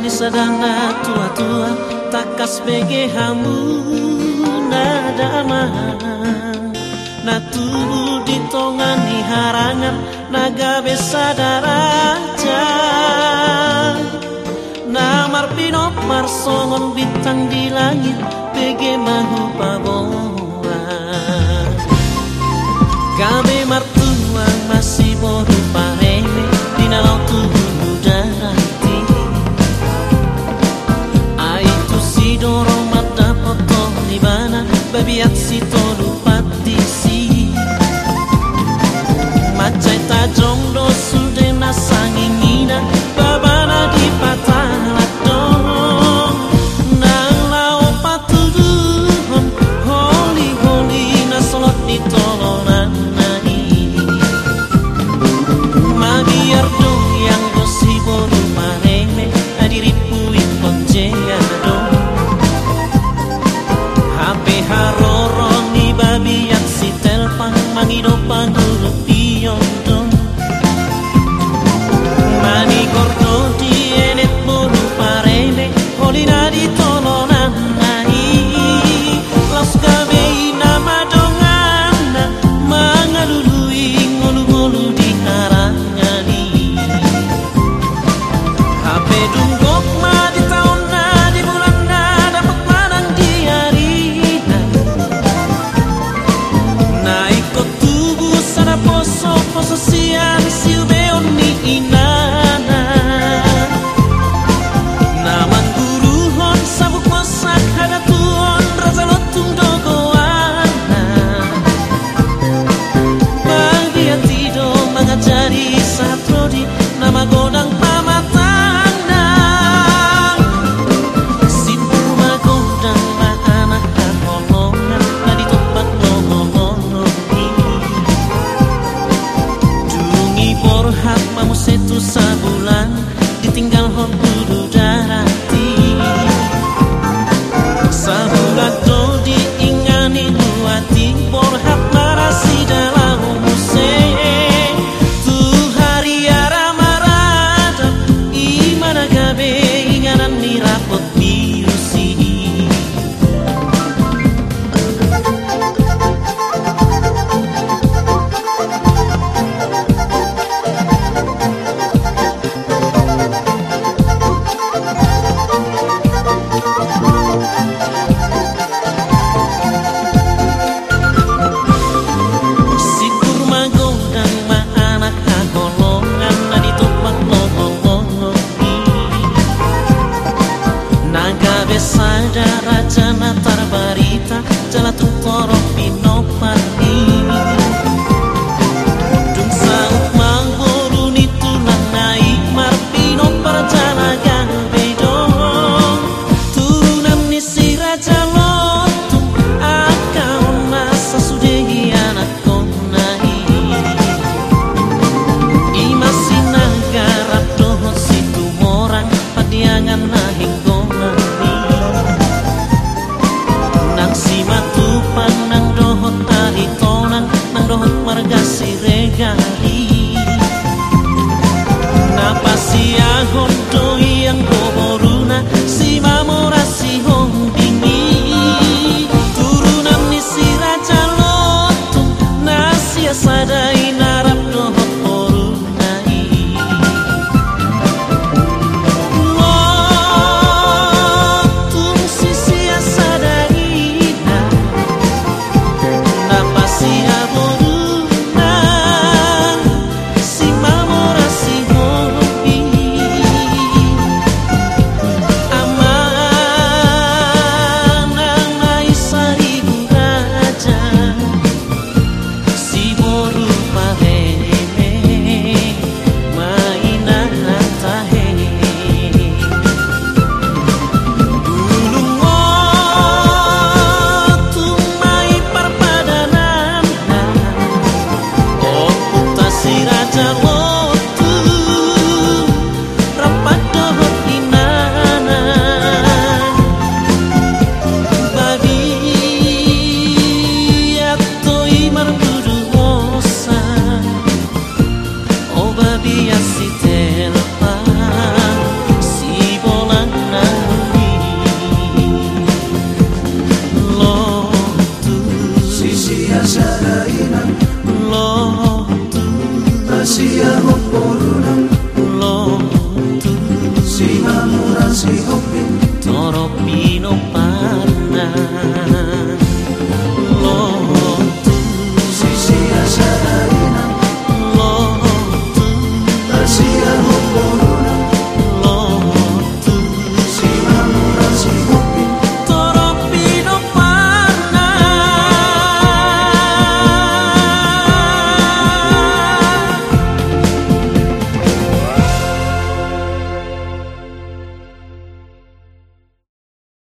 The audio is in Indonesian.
ni sadana tua-tua takas bege hamu nada Na tubuh di tongani harangan naga besadaraja Namar pinop marsongon bintang di langit bege mahu paboa libana, baby, acci tolu sino panunupiyon summer melody